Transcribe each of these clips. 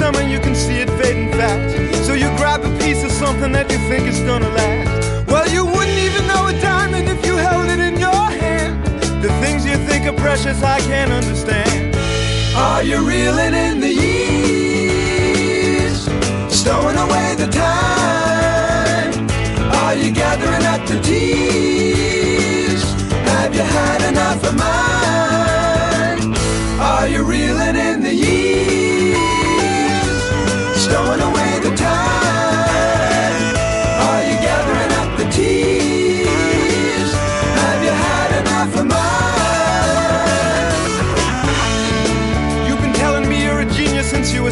summer, you can see it fading fast. So you grab a piece of something that you think is gonna last. Well, you wouldn't even know a diamond if you held it in your hand. The things you think are precious, I can't understand. Are you reeling in the years? Stowing away the time?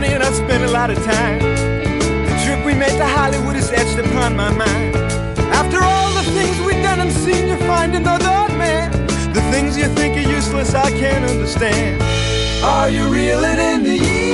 money and I spent a lot of time. The trip we made to Hollywood is etched upon my mind. After all the things we've done and seen, you find another man. The things you think are useless, I can't understand. Are you reeling in the